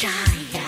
Shine.